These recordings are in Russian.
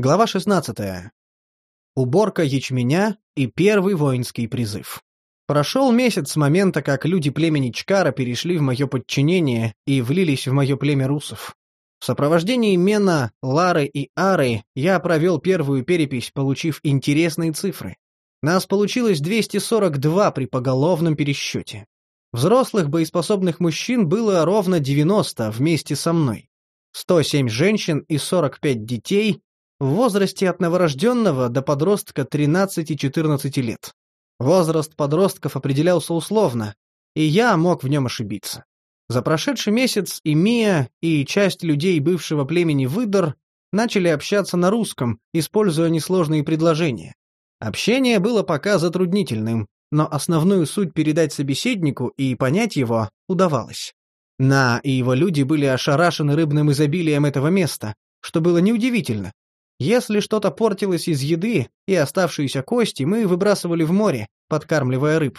Глава 16. Уборка ячменя и первый воинский призыв. Прошел месяц с момента, как люди племени Чкара перешли в мое подчинение и влились в мое племя русов. В сопровождении Мена, Лары и Ары я провел первую перепись, получив интересные цифры. Нас получилось 242 при поголовном пересчете. Взрослых боеспособных мужчин было ровно 90 вместе со мной. 107 женщин и 45 детей в возрасте от новорожденного до подростка 13-14 лет. Возраст подростков определялся условно, и я мог в нем ошибиться. За прошедший месяц и Мия, и часть людей бывшего племени Выдор начали общаться на русском, используя несложные предложения. Общение было пока затруднительным, но основную суть передать собеседнику и понять его удавалось. На и его люди были ошарашены рыбным изобилием этого места, что было неудивительно, если что-то портилось из еды, и оставшиеся кости мы выбрасывали в море, подкармливая рыб.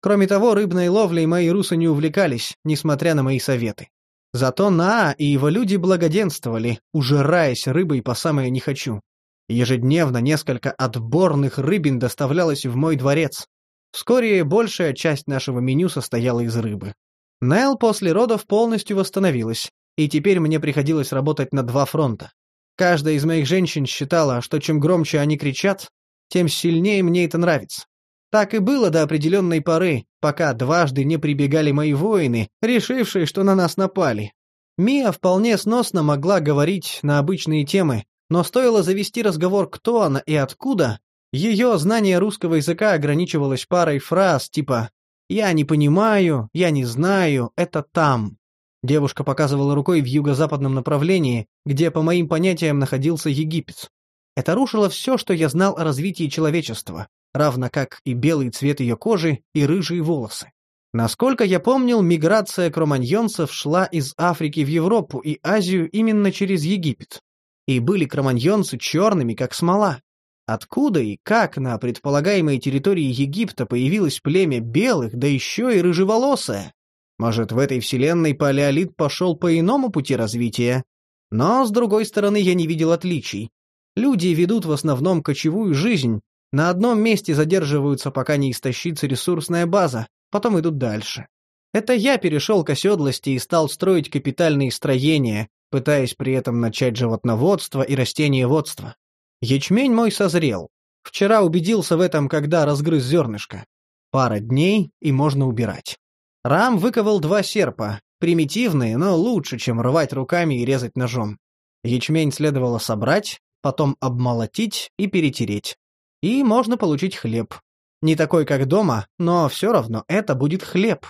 Кроме того, рыбной ловлей мои русы не увлекались, несмотря на мои советы. Зато Наа и его люди благоденствовали, ужираясь рыбой по самое не хочу. Ежедневно несколько отборных рыбин доставлялось в мой дворец. Вскоре большая часть нашего меню состояла из рыбы. Нел после родов полностью восстановилась, и теперь мне приходилось работать на два фронта. Каждая из моих женщин считала, что чем громче они кричат, тем сильнее мне это нравится. Так и было до определенной поры, пока дважды не прибегали мои воины, решившие, что на нас напали. Мия вполне сносно могла говорить на обычные темы, но стоило завести разговор «кто она» и «откуда», ее знание русского языка ограничивалось парой фраз типа «я не понимаю», «я не знаю», «это там». Девушка показывала рукой в юго-западном направлении, где, по моим понятиям, находился Египет. Это рушило все, что я знал о развитии человечества, равно как и белый цвет ее кожи и рыжие волосы. Насколько я помнил, миграция кроманьонцев шла из Африки в Европу и Азию именно через Египет. И были кроманьонцы черными, как смола. Откуда и как на предполагаемой территории Египта появилось племя белых, да еще и рыжеволосое? Может, в этой вселенной палеолит пошел по иному пути развития? Но, с другой стороны, я не видел отличий. Люди ведут в основном кочевую жизнь, на одном месте задерживаются, пока не истощится ресурсная база, потом идут дальше. Это я перешел к оседлости и стал строить капитальные строения, пытаясь при этом начать животноводство и растениеводство. Ячмень мой созрел. Вчера убедился в этом, когда разгрыз зернышко. Пара дней, и можно убирать. Рам выковал два серпа, примитивные, но лучше, чем рвать руками и резать ножом. Ячмень следовало собрать, потом обмолотить и перетереть. И можно получить хлеб. Не такой, как дома, но все равно это будет хлеб.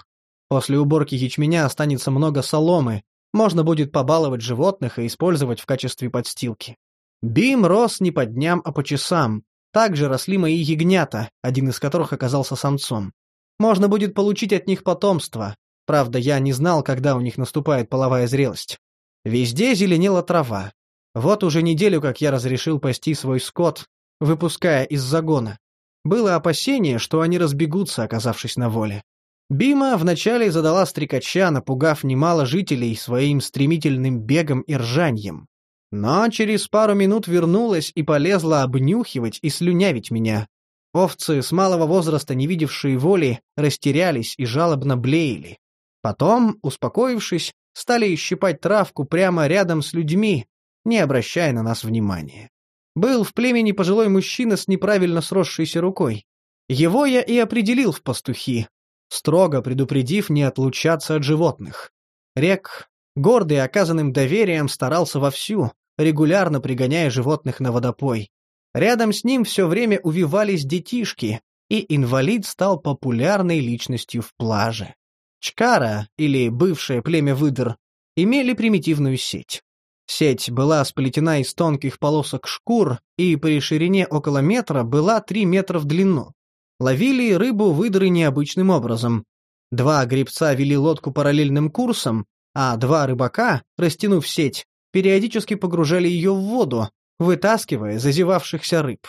После уборки ячменя останется много соломы, можно будет побаловать животных и использовать в качестве подстилки. Бим рос не по дням, а по часам. Также росли мои ягнята, один из которых оказался самцом. Можно будет получить от них потомство. Правда, я не знал, когда у них наступает половая зрелость. Везде зеленела трава. Вот уже неделю, как я разрешил пасти свой скот, выпуская из загона. Было опасение, что они разбегутся, оказавшись на воле. Бима вначале задала стрекача, напугав немало жителей своим стремительным бегом и ржаньем. Но через пару минут вернулась и полезла обнюхивать и слюнявить меня. Овцы с малого возраста, не видевшие воли, растерялись и жалобно блеяли. Потом, успокоившись, стали щипать травку прямо рядом с людьми, не обращая на нас внимания. Был в племени пожилой мужчина с неправильно сросшейся рукой. Его я и определил в пастухи, строго предупредив не отлучаться от животных. Рек, гордый оказанным доверием, старался вовсю, регулярно пригоняя животных на водопой. Рядом с ним все время увивались детишки, и инвалид стал популярной личностью в плаже. Чкара, или бывшее племя выдр, имели примитивную сеть. Сеть была сплетена из тонких полосок шкур и при ширине около метра была 3 метра в длину. Ловили рыбу выдры необычным образом. Два гребца вели лодку параллельным курсом, а два рыбака, растянув сеть, периодически погружали ее в воду, вытаскивая зазевавшихся рыб.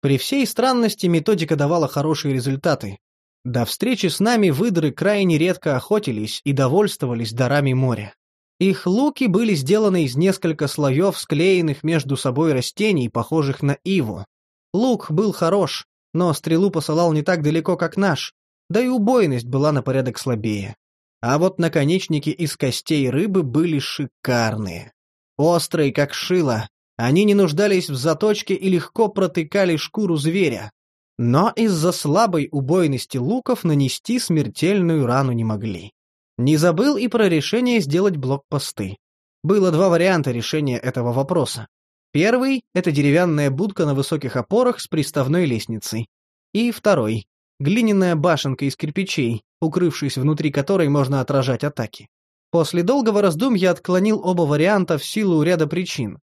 При всей странности методика давала хорошие результаты. До встречи с нами выдры крайне редко охотились и довольствовались дарами моря. Их луки были сделаны из нескольких слоев склеенных между собой растений, похожих на иву. Лук был хорош, но стрелу посылал не так далеко, как наш, да и убойность была на порядок слабее. А вот наконечники из костей рыбы были шикарные. Острые, как шило, они не нуждались в заточке и легко протыкали шкуру зверя. Но из-за слабой убойности луков нанести смертельную рану не могли. Не забыл и про решение сделать блокпосты. Было два варианта решения этого вопроса. Первый — это деревянная будка на высоких опорах с приставной лестницей. И второй — глиняная башенка из кирпичей, укрывшись внутри которой можно отражать атаки. После долгого раздумья отклонил оба варианта в силу ряда причин.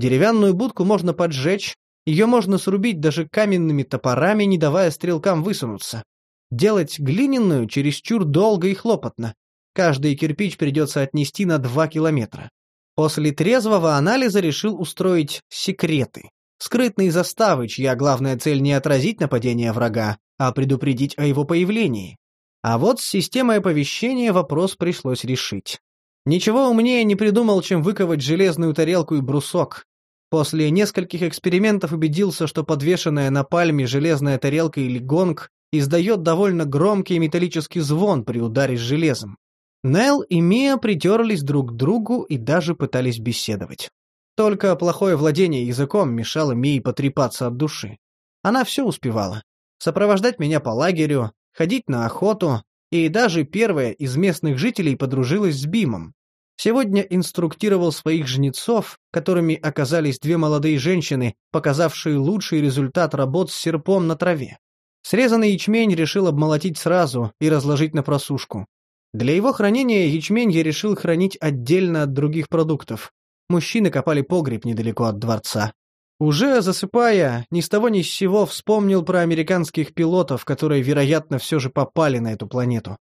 Деревянную будку можно поджечь, ее можно срубить даже каменными топорами, не давая стрелкам высунуться. Делать глиняную чересчур долго и хлопотно. Каждый кирпич придется отнести на два километра. После трезвого анализа решил устроить секреты. Скрытные заставы, чья главная цель не отразить нападение врага, а предупредить о его появлении. А вот с системой оповещения вопрос пришлось решить. Ничего умнее не придумал, чем выковать железную тарелку и брусок. После нескольких экспериментов убедился, что подвешенная на пальме железная тарелка или гонг издает довольно громкий металлический звон при ударе с железом. Нел и Мия притерлись друг к другу и даже пытались беседовать. Только плохое владение языком мешало Мии потрепаться от души. Она все успевала. Сопровождать меня по лагерю, ходить на охоту, и даже первая из местных жителей подружилась с Бимом. Сегодня инструктировал своих жнецов, которыми оказались две молодые женщины, показавшие лучший результат работ с серпом на траве. Срезанный ячмень решил обмолотить сразу и разложить на просушку. Для его хранения ячмень я решил хранить отдельно от других продуктов. Мужчины копали погреб недалеко от дворца. Уже засыпая, ни с того ни с сего вспомнил про американских пилотов, которые, вероятно, все же попали на эту планету.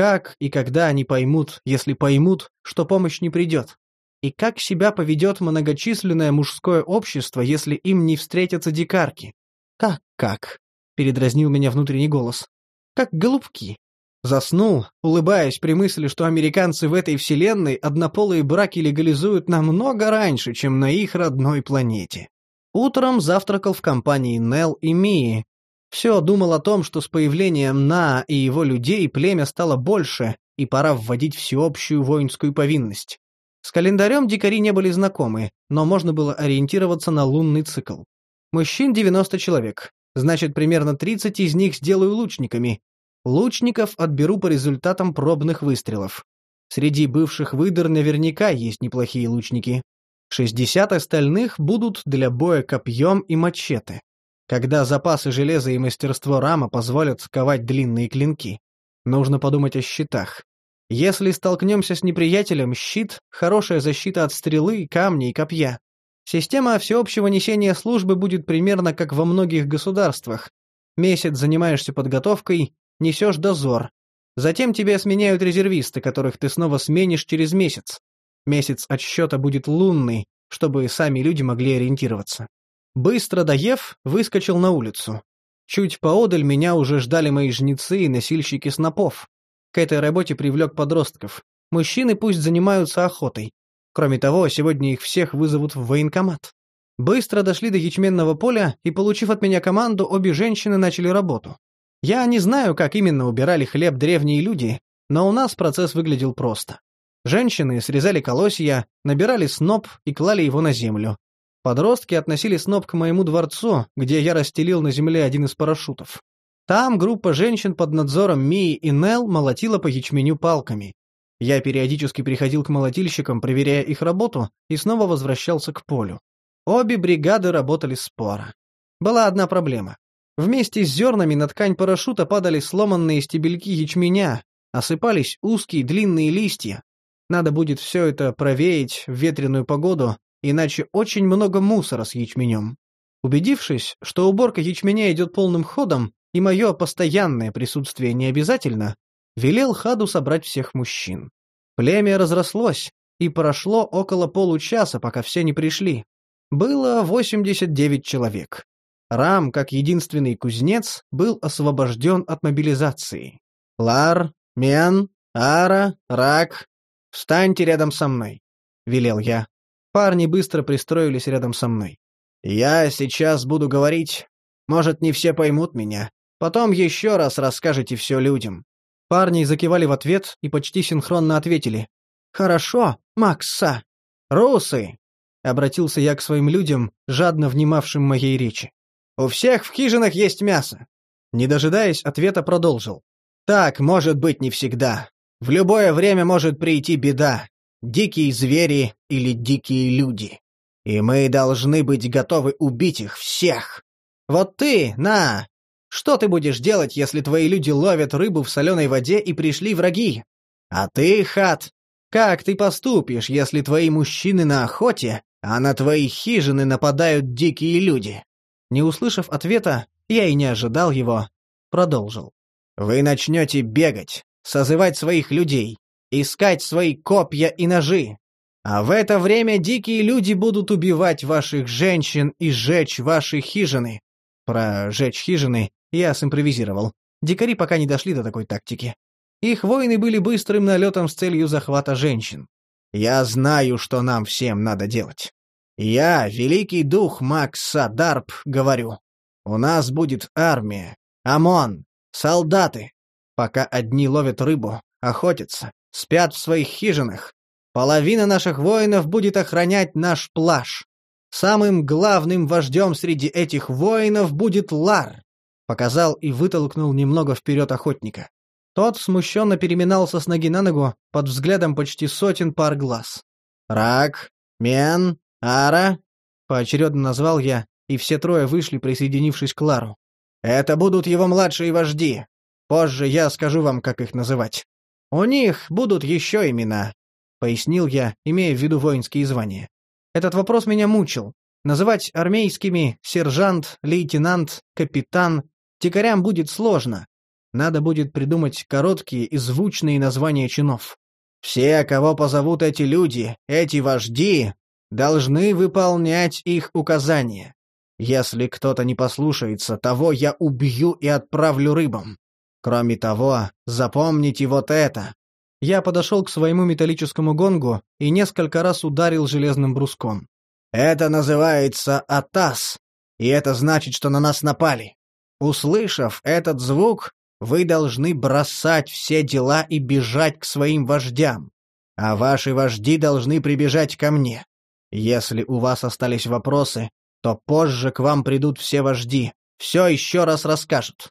Как и когда они поймут, если поймут, что помощь не придет? И как себя поведет многочисленное мужское общество, если им не встретятся дикарки? «Как-как?» — передразнил меня внутренний голос. «Как голубки. Заснул, улыбаясь при мысли, что американцы в этой вселенной однополые браки легализуют намного раньше, чем на их родной планете. Утром завтракал в компании Нел и Мии. Все думал о том, что с появлением На и его людей племя стало больше, и пора вводить всеобщую воинскую повинность. С календарем дикари не были знакомы, но можно было ориентироваться на лунный цикл. Мужчин 90 человек, значит, примерно 30 из них сделаю лучниками, Лучников отберу по результатам пробных выстрелов. Среди бывших выдор наверняка есть неплохие лучники. 60 остальных будут для боя копьем и мачете. Когда запасы железа и мастерство рама позволят ковать длинные клинки. Нужно подумать о щитах. Если столкнемся с неприятелем, щит — хорошая защита от стрелы, камня и копья. Система всеобщего несения службы будет примерно как во многих государствах. Месяц занимаешься подготовкой, несешь дозор. Затем тебя сменяют резервисты, которых ты снова сменишь через месяц. Месяц отсчета будет лунный, чтобы сами люди могли ориентироваться. Быстро доев, выскочил на улицу. Чуть поодаль меня уже ждали мои жнецы и носильщики снопов. К этой работе привлек подростков. Мужчины пусть занимаются охотой. Кроме того, сегодня их всех вызовут в военкомат. Быстро дошли до ячменного поля, и, получив от меня команду, обе женщины начали работу. Я не знаю, как именно убирали хлеб древние люди, но у нас процесс выглядел просто. Женщины срезали колосья, набирали сноп и клали его на землю. Подростки относили сноп к моему дворцу, где я расстелил на земле один из парашютов. Там группа женщин под надзором Мии и Нел молотила по ячменю палками. Я периодически приходил к молотильщикам, проверяя их работу, и снова возвращался к полю. Обе бригады работали споро. Была одна проблема. Вместе с зернами на ткань парашюта падали сломанные стебельки ячменя, осыпались узкие длинные листья. Надо будет все это провеять в ветреную погоду, иначе очень много мусора с ячменем. Убедившись, что уборка ячменя идет полным ходом, и мое постоянное присутствие не обязательно, велел Хаду собрать всех мужчин. Племя разрослось, и прошло около получаса, пока все не пришли. Было 89 человек. Рам, как единственный кузнец, был освобожден от мобилизации. Лар, Мен, Ара, Рак, «Встаньте рядом со мной», — велел я. Парни быстро пристроились рядом со мной. «Я сейчас буду говорить. Может, не все поймут меня. Потом еще раз расскажете все людям». Парни закивали в ответ и почти синхронно ответили. «Хорошо, Макса». «Русы!» — обратился я к своим людям, жадно внимавшим моей речи. «У всех в хижинах есть мясо». Не дожидаясь ответа, продолжил. «Так может быть не всегда. В любое время может прийти беда. Дикие звери или дикие люди. И мы должны быть готовы убить их всех. Вот ты, на, что ты будешь делать, если твои люди ловят рыбу в соленой воде и пришли враги? А ты, Хат, как ты поступишь, если твои мужчины на охоте, а на твои хижины нападают дикие люди?» Не услышав ответа, я и не ожидал его, продолжил. «Вы начнете бегать, созывать своих людей, искать свои копья и ножи. А в это время дикие люди будут убивать ваших женщин и сжечь ваши хижины. Про «жечь хижины» я симпровизировал. Дикари пока не дошли до такой тактики. Их воины были быстрым налетом с целью захвата женщин. Я знаю, что нам всем надо делать. Я, великий дух Макс Садарп, говорю. У нас будет армия, ОМОН, солдаты. Пока одни ловят рыбу, охотятся, спят в своих хижинах. Половина наших воинов будет охранять наш плаж. Самым главным вождем среди этих воинов будет Лар. Показал и вытолкнул немного вперед охотника. Тот смущенно переминался с ноги на ногу под взглядом почти сотен пар глаз. «Рак, Мен, Ара», — поочередно назвал я, и все трое вышли, присоединившись к Лару. «Это будут его младшие вожди. Позже я скажу вам, как их называть. У них будут еще имена», — пояснил я, имея в виду воинские звания. Этот вопрос меня мучил. Называть армейскими сержант, лейтенант, капитан Тикарям будет сложно. Надо будет придумать короткие и звучные названия чинов. Все, кого позовут эти люди, эти вожди, должны выполнять их указания. Если кто-то не послушается, того я убью и отправлю рыбам. Кроме того, запомните вот это. Я подошел к своему металлическому гонгу и несколько раз ударил железным бруском. Это называется атас, и это значит, что на нас напали. Услышав этот звук, вы должны бросать все дела и бежать к своим вождям. А ваши вожди должны прибежать ко мне. Если у вас остались вопросы, то позже к вам придут все вожди, все еще раз расскажут.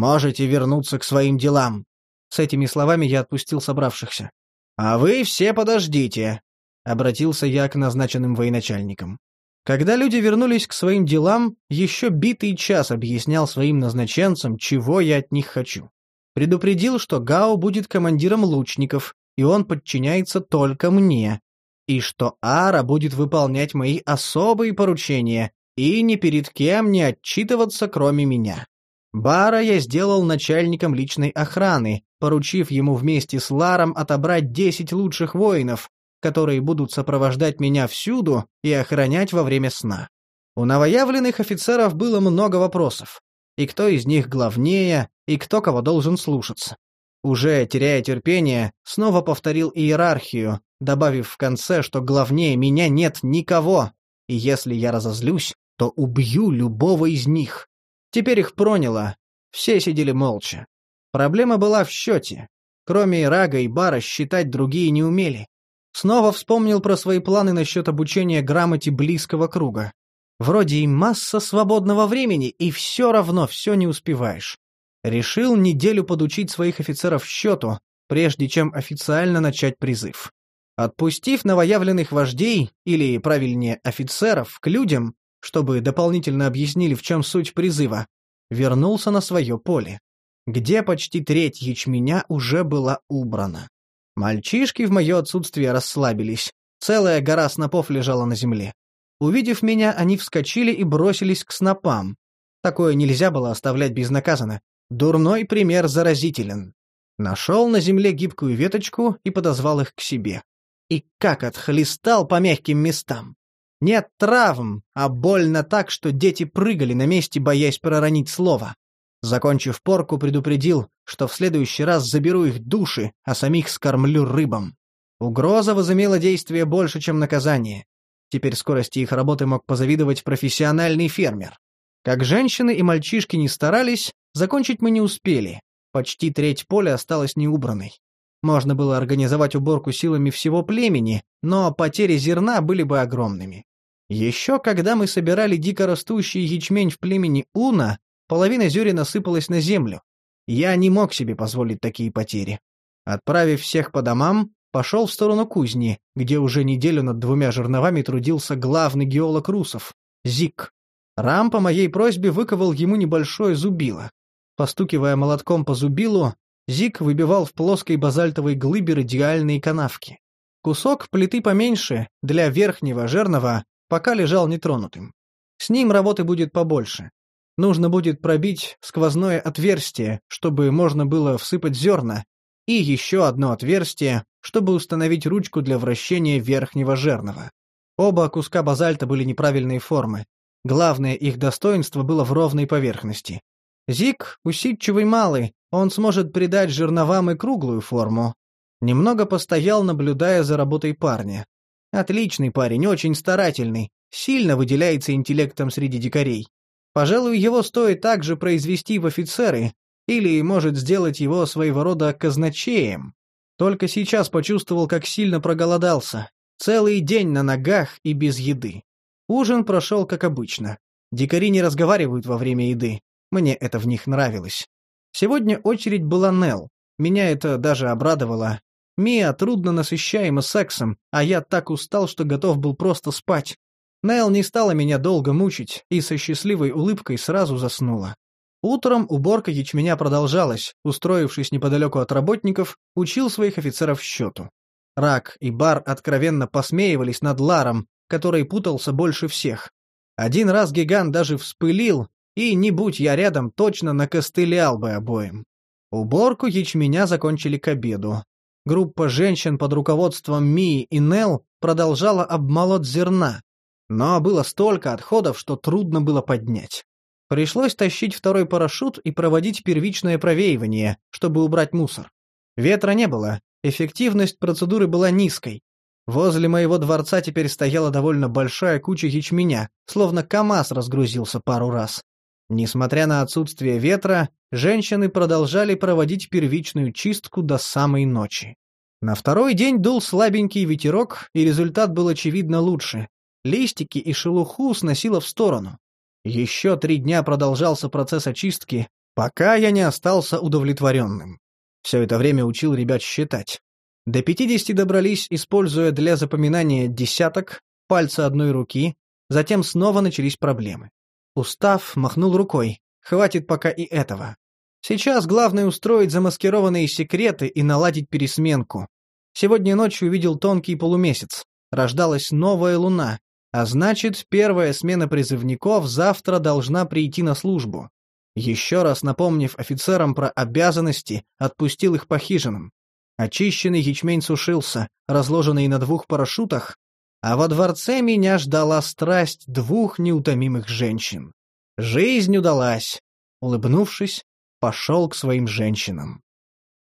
Можете вернуться к своим делам». С этими словами я отпустил собравшихся. «А вы все подождите», — обратился я к назначенным военачальникам. Когда люди вернулись к своим делам, еще битый час объяснял своим назначенцам, чего я от них хочу. Предупредил, что Гао будет командиром лучников, и он подчиняется только мне, и что Ара будет выполнять мои особые поручения и ни перед кем не отчитываться, кроме меня. Бара я сделал начальником личной охраны, поручив ему вместе с Ларом отобрать десять лучших воинов, которые будут сопровождать меня всюду и охранять во время сна. У новоявленных офицеров было много вопросов. И кто из них главнее, и кто кого должен слушаться. Уже теряя терпение, снова повторил иерархию, добавив в конце, что главнее меня нет никого, и если я разозлюсь, то убью любого из них. Теперь их проняло. Все сидели молча. Проблема была в счете. Кроме Рага и Бара считать другие не умели. Снова вспомнил про свои планы насчет обучения грамоте близкого круга. Вроде и масса свободного времени, и все равно все не успеваешь. Решил неделю подучить своих офицеров счету, прежде чем официально начать призыв. Отпустив новоявленных вождей, или, правильнее, офицеров, к людям, чтобы дополнительно объяснили, в чем суть призыва, вернулся на свое поле, где почти треть ячменя уже была убрана. Мальчишки в мое отсутствие расслабились. Целая гора снопов лежала на земле. Увидев меня, они вскочили и бросились к снопам. Такое нельзя было оставлять безнаказанно. Дурной пример заразителен. Нашел на земле гибкую веточку и подозвал их к себе. И как отхлестал по мягким местам. Нет травм, а больно так, что дети прыгали на месте, боясь проронить слово. Закончив порку, предупредил, что в следующий раз заберу их души, а самих скормлю рыбам. Угроза возымела действие больше, чем наказание. Теперь скорости их работы мог позавидовать профессиональный фермер. Как женщины и мальчишки не старались, закончить мы не успели. Почти треть поля осталась неубранной. Можно было организовать уборку силами всего племени, но потери зерна были бы огромными. Еще когда мы собирали дикорастущий ячмень в племени Уна, половина зерен насыпалась на землю. Я не мог себе позволить такие потери. Отправив всех по домам, пошел в сторону кузни, где уже неделю над двумя жерновами трудился главный геолог русов — Зик. Рам по моей просьбе выковал ему небольшое зубило. Постукивая молотком по зубилу, Зик выбивал в плоской базальтовой глыбе радиальные канавки. Кусок плиты поменьше, для верхнего жернова, пока лежал нетронутым. С ним работы будет побольше. Нужно будет пробить сквозное отверстие, чтобы можно было всыпать зерна, и еще одно отверстие, чтобы установить ручку для вращения верхнего жернова. Оба куска базальта были неправильной формы. Главное их достоинство было в ровной поверхности. Зик — усидчивый малый, он сможет придать жерновам и круглую форму. Немного постоял, наблюдая за работой парня. Отличный парень, очень старательный, сильно выделяется интеллектом среди дикарей. Пожалуй, его стоит также произвести в офицеры, или может сделать его своего рода казначеем. Только сейчас почувствовал, как сильно проголодался. Целый день на ногах и без еды. Ужин прошел как обычно. Дикари не разговаривают во время еды. Мне это в них нравилось. Сегодня очередь была Нел. Меня это даже обрадовало. Мия трудно насыщаема сексом, а я так устал, что готов был просто спать. Нел не стала меня долго мучить и со счастливой улыбкой сразу заснула. Утром уборка ячменя продолжалась, устроившись неподалеку от работников, учил своих офицеров счету. Рак и Бар откровенно посмеивались над Ларом, который путался больше всех. Один раз гигант даже вспылил, и, не будь я рядом, точно накостылял бы обоим. Уборку ячменя закончили к обеду. Группа женщин под руководством Мии и Нел продолжала обмолот зерна, но было столько отходов, что трудно было поднять. Пришлось тащить второй парашют и проводить первичное провеивание, чтобы убрать мусор. Ветра не было, эффективность процедуры была низкой. Возле моего дворца теперь стояла довольно большая куча ячменя, словно КамАЗ разгрузился пару раз. Несмотря на отсутствие ветра, женщины продолжали проводить первичную чистку до самой ночи. На второй день дул слабенький ветерок, и результат был очевидно лучше. Листики и шелуху сносило в сторону. Еще три дня продолжался процесс очистки, пока я не остался удовлетворенным. Все это время учил ребят считать. До пятидесяти добрались, используя для запоминания десяток, пальцы одной руки, затем снова начались проблемы. Устав махнул рукой. Хватит пока и этого. Сейчас главное устроить замаскированные секреты и наладить пересменку. Сегодня ночью увидел тонкий полумесяц. Рождалась новая луна. А значит, первая смена призывников завтра должна прийти на службу. Еще раз напомнив офицерам про обязанности, отпустил их по хижинам. Очищенный ячмень сушился, разложенный на двух парашютах, а во дворце меня ждала страсть двух неутомимых женщин. Жизнь удалась. Улыбнувшись, пошел к своим женщинам.